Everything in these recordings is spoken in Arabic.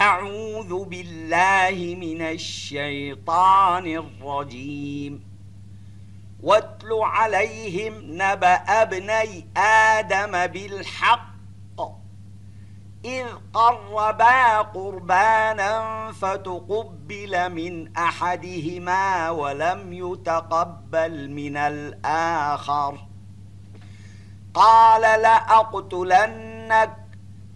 أعوذ بالله من الشيطان الرجيم. واتل عليهم نبأ ابني آدم بالحق. إذ قربا قربانا فتقبل من أحدهما ولم يتقبل من الآخر. قال لأقتلنك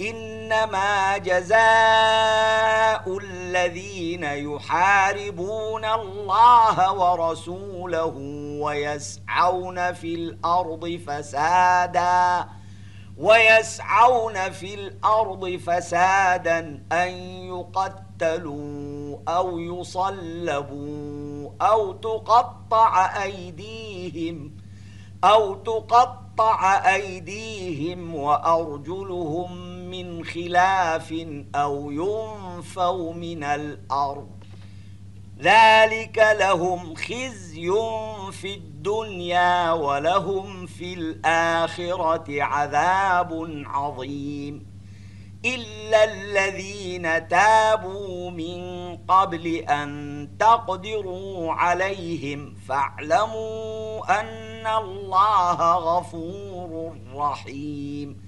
إنما جزاء الذين يحاربون الله ورسوله ويسعون في الأرض فسادا ويسعون في الأرض فسادا أن يقتلوا أو يصلبوا أو تقطع أيديهم أو تقطع أيديهم وأرجلهم من خلاف أو ينفوا من الأرض. ذلك لهم خزي في الدنيا ولهم في الآخرة عذاب عظيم. إلا الذين تابوا من قبل أن تقدروا عليهم فاعلموا أن الله غفور رحيم.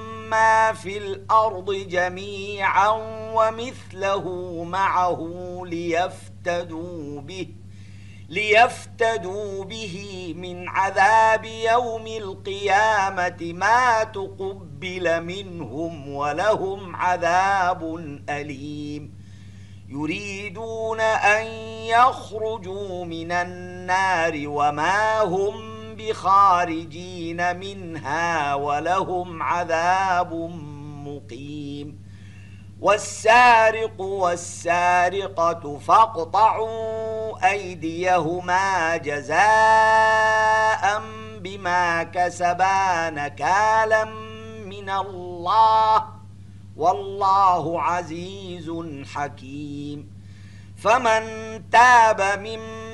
ما في الأرض جميعا ومثله معه ليفتدوا به ليفتدوا به من عذاب يوم القيامة ما تقبل منهم ولهم عذاب أليم. يريدون أن يخرجوا من النار وما هم بخارجين منها ولهم عذاب مقيم. والسارق والسارقة فاقطعوا أيديهما جزاء بما كسبا نكالا من الله. والله عزيز حكيم. فمن تاب من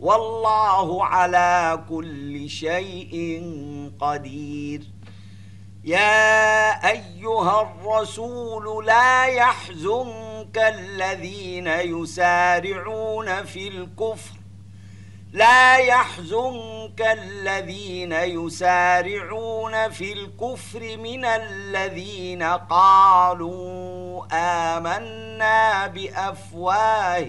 والله على كل شيء قدير. يا أيها الرسول لا يحزنك الذين يسارعون في الكفر. لا يحزنك الذين يسارعون في الكفر من الذين قالوا آمنا بأفواههم.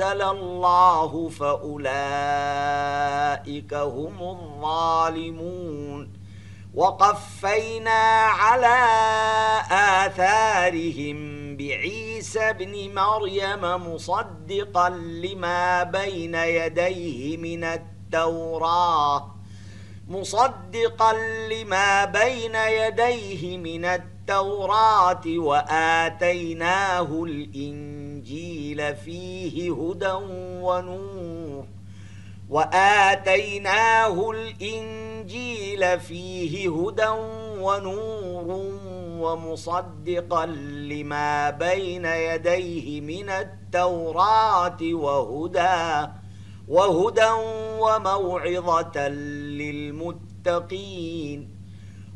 الله فأولئك هم الظالمون. وقفينا على آثارهم بعيسى بن مريم مصدقا لما بين يديه من التوراة مصدقا لما بين يديه من التوراة وآتيناه الإنجيل فيه هدى ونور. وآتيناه الإنجيل فيه هدى ونور ومصدقا لما بين يديه من التوراة وهدى وهدى وموعظة للمتقين.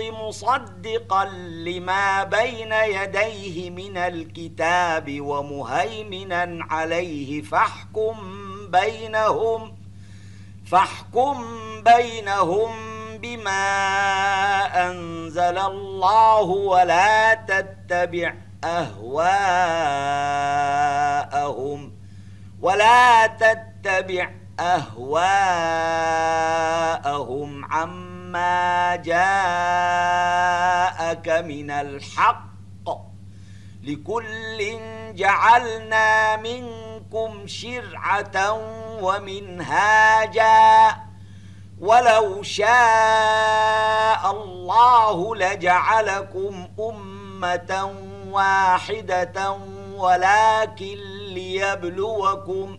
مصدقا لما بين يديه من الكتاب ومهيمنا عليه فاحكم بينهم فاحكم بينهم بما أنزل الله ولا تتبع أهواءهم ولا تتبع أهواءهم عما جاءك من الحق لكل جعلنا منكم شرعة ومنهاجا. ولو شاء الله لجعلكم أمة واحدة ولكن ليبلوكم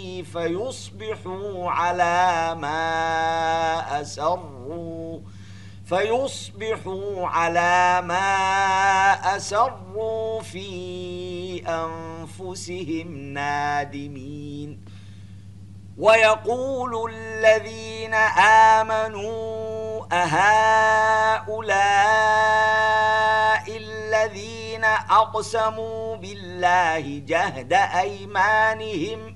فيصبحوا على ما أسروا فيصبحوا على ما أسروا في أنفسهم نادمين. ويقول الذين آمنوا أهؤلاء الذين أقسموا بالله جهد أيمانهم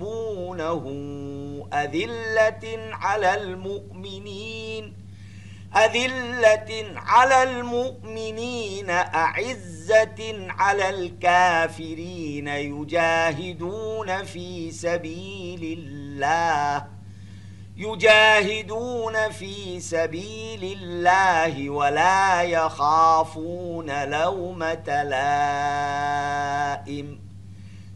ويحبونه أذلة على المؤمنين أذلة على المؤمنين أعزة على الكافرين يجاهدون في سبيل الله يجاهدون في سبيل الله ولا يخافون لومة لائم.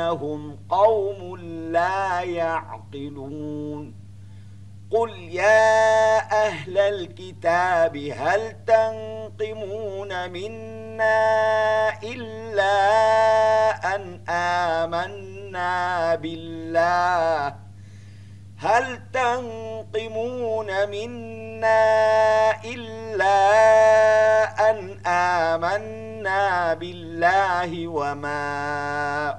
بأنهم قوم لا يعقلون. قل يا أهل الكتاب هل تنقمون منا إلا أن آمنا بالله؟ هل تنقمون منا إلا أن آمنا بالله وما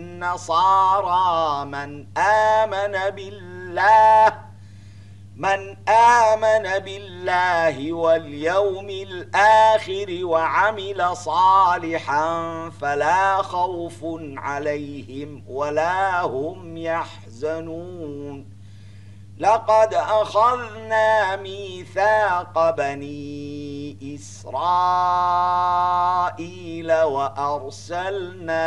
من آمن بالله من آمن بالله واليوم الآخر وعمل صالحا فلا خوف عليهم ولا هم يحزنون. لقد أخذنا ميثاق إسرائيل وأرسلنا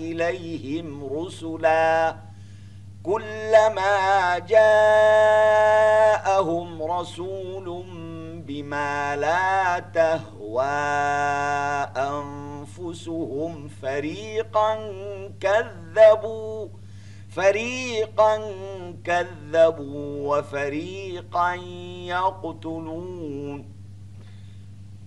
إليهم رسلا كلما جاءهم رسول بما لا تهوى أنفسهم فريقا كذبوا فريقا كذبوا وفريقا يقتلون.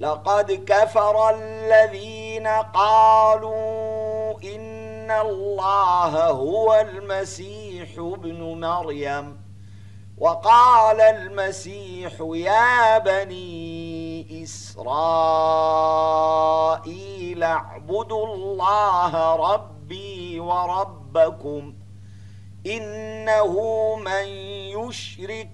لقد كفر الذين قالوا إن الله هو المسيح ابن مريم. وقال المسيح يا بني إسرائيل اعبدوا الله ربي وربكم إنه من يشرك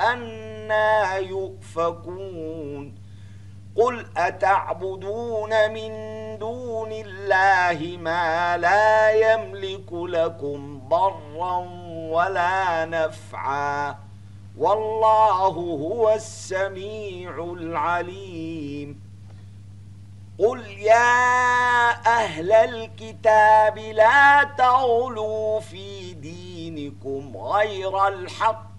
أنا يؤفكون. قل أتعبدون من دون الله ما لا يملك لكم ضرا ولا نفعا. والله هو السميع العليم. قل يا أهل الكتاب لا تغلوا في دينكم غير الحق.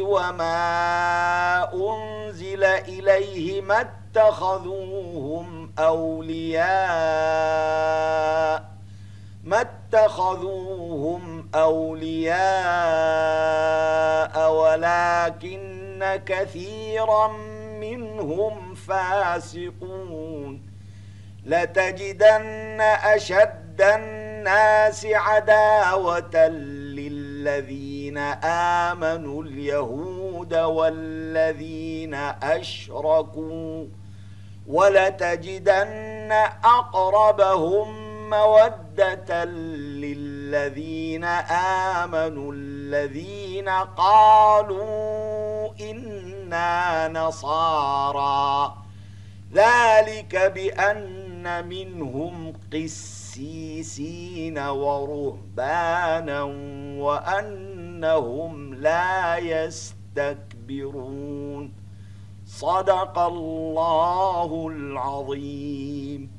وما أنزل إليه ما اتخذوهم أولياء ما اتخذوهم أولياء ولكن كثيرا منهم فاسقون. لتجدن أشد الناس عداوة للذين آمنوا اليهود والذين أشركوا ولتجدن أقربهم مودة للذين آمنوا الذين قالوا إنا نصارى. ذلك بأن منهم قس قسيسين ورهبانا وأنهم لا يستكبرون. صدق الله العظيم.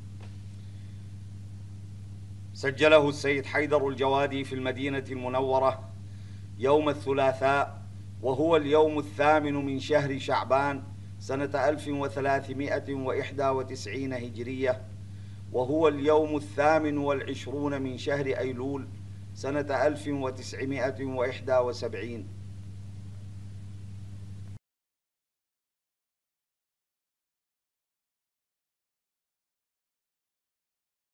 سجله السيد حيدر الجوادي في المدينة المنورة يوم الثلاثاء وهو اليوم الثامن من شهر شعبان سنة 1391 هجرية وهو اليوم الثامن والعشرون من شهر أيلول سنة 1971